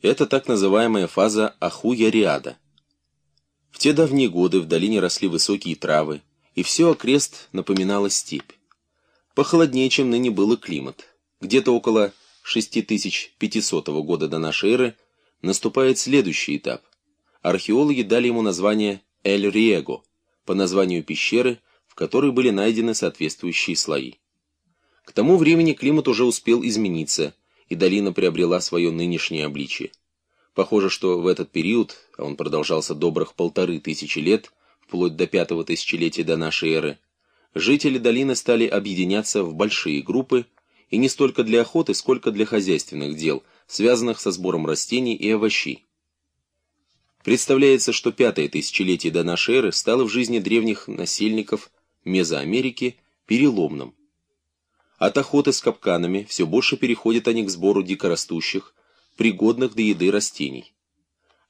Это так называемая фаза Ахуя-Риада. В те давние годы в долине росли высокие травы, и все окрест напоминало степь. Похолоднее, чем ныне был климат. Где-то около 6500 года до нашей эры наступает следующий этап. Археологи дали ему название Эль-Риего, по названию пещеры, в которой были найдены соответствующие слои. К тому времени климат уже успел измениться, и долина приобрела свое нынешнее обличие. Похоже, что в этот период, а он продолжался добрых полторы тысячи лет, вплоть до пятого тысячелетия до нашей эры, жители долины стали объединяться в большие группы, и не столько для охоты, сколько для хозяйственных дел, связанных со сбором растений и овощей. Представляется, что пятое тысячелетие до нашей эры стало в жизни древних насельников Мезоамерики переломным. От охоты с капканами все больше переходят они к сбору дикорастущих, пригодных для еды растений.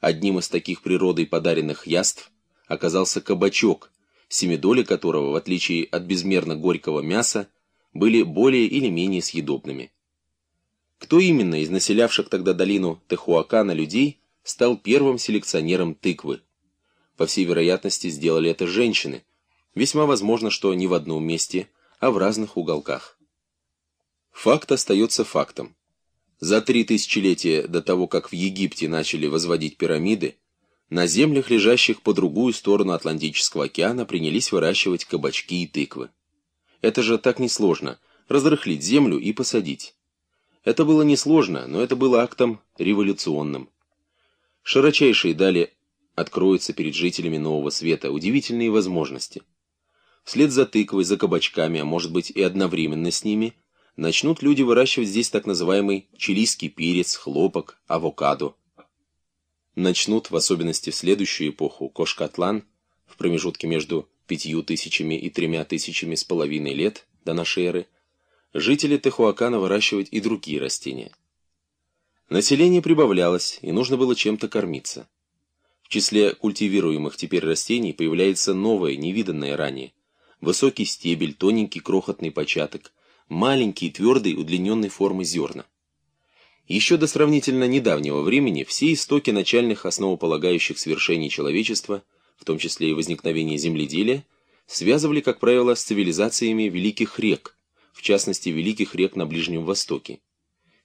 Одним из таких природой подаренных яств оказался кабачок, семидоли которого, в отличие от безмерно горького мяса, были более или менее съедобными. Кто именно из населявших тогда долину Техуакана людей стал первым селекционером тыквы? По всей вероятности, сделали это женщины. Весьма возможно, что не в одном месте, а в разных уголках. Факт остается фактом. За три тысячелетия до того, как в Египте начали возводить пирамиды, на землях, лежащих по другую сторону Атлантического океана, принялись выращивать кабачки и тыквы. Это же так несложно – разрыхлить землю и посадить. Это было несложно, но это было актом революционным. Широчайшие дали откроются перед жителями Нового Света удивительные возможности. Вслед за тыквой, за кабачками, а может быть и одновременно с ними – начнут люди выращивать здесь так называемый чилийский перец, хлопок, авокадо. Начнут, в особенности в следующую эпоху, Кошкатлан, в промежутке между пятью тысячами и тремя тысячами с половиной лет до нашей эры, жители Техуакана выращивать и другие растения. Население прибавлялось, и нужно было чем-то кормиться. В числе культивируемых теперь растений появляется новое, невиданное ранее. Высокий стебель, тоненький крохотный початок, маленькие, твердые, удлиненной формы зерна. Еще до сравнительно недавнего времени все истоки начальных основополагающих свершений человечества, в том числе и возникновение земледелия, связывали, как правило, с цивилизациями великих рек, в частности, великих рек на Ближнем Востоке.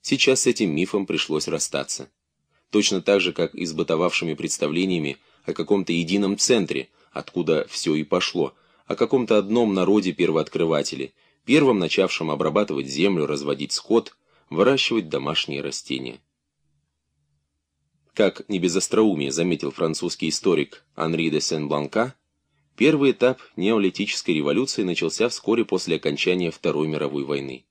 Сейчас с этим мифом пришлось расстаться. Точно так же, как и с бытовавшими представлениями о каком-то едином центре, откуда все и пошло, о каком-то одном народе-первооткрывателе – первым начавшим обрабатывать землю, разводить скот, выращивать домашние растения. Как не без остроумия заметил французский историк Анри де Сен-Бланка, первый этап неолитической революции начался вскоре после окончания Второй мировой войны.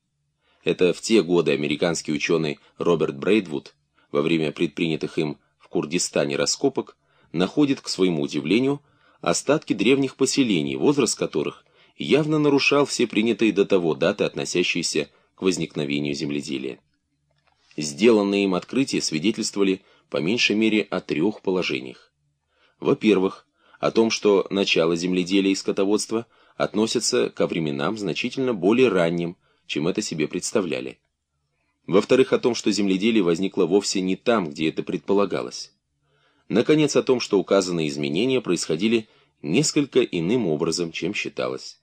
Это в те годы американский ученый Роберт Брейдвуд во время предпринятых им в Курдистане раскопок находит, к своему удивлению, остатки древних поселений, возраст которых явно нарушал все принятые до того даты, относящиеся к возникновению земледелия. Сделанные им открытия свидетельствовали по меньшей мере о трех положениях. Во-первых, о том, что начало земледелия и скотоводства относятся ко временам значительно более ранним, чем это себе представляли. Во-вторых, о том, что земледелие возникло вовсе не там, где это предполагалось. Наконец, о том, что указанные изменения происходили несколько иным образом, чем считалось.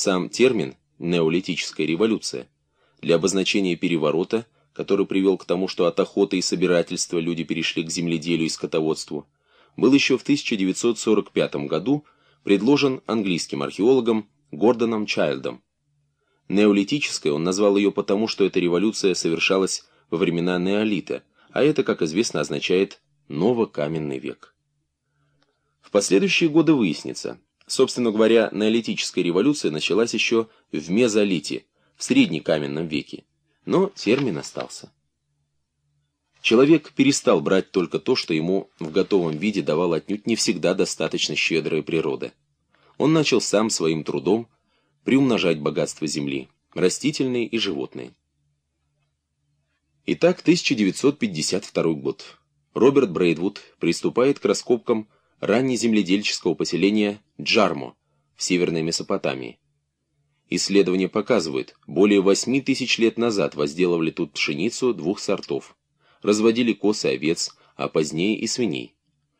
Сам термин «неолитическая революция» для обозначения переворота, который привел к тому, что от охоты и собирательства люди перешли к земледелию и скотоводству, был еще в 1945 году предложен английским археологом Гордоном Чайлдом. Неолитической он назвал ее потому, что эта революция совершалась во времена неолита, а это, как известно, означает «новокаменный век». В последующие годы выяснится, Собственно говоря, неолитическая революция началась еще в мезолите, в среднекаменном веке, но термин остался. Человек перестал брать только то, что ему в готовом виде давала отнюдь не всегда достаточно щедрая природа. Он начал сам своим трудом приумножать богатство земли, растительные и животные. Итак, 1952 год. Роберт Брейдвуд приступает к раскопкам раннеземледельческого поселения Джармо в Северной Месопотамии. Исследования показывают, более 8 тысяч лет назад возделывали тут пшеницу двух сортов разводили коз и овец, а позднее и свиней.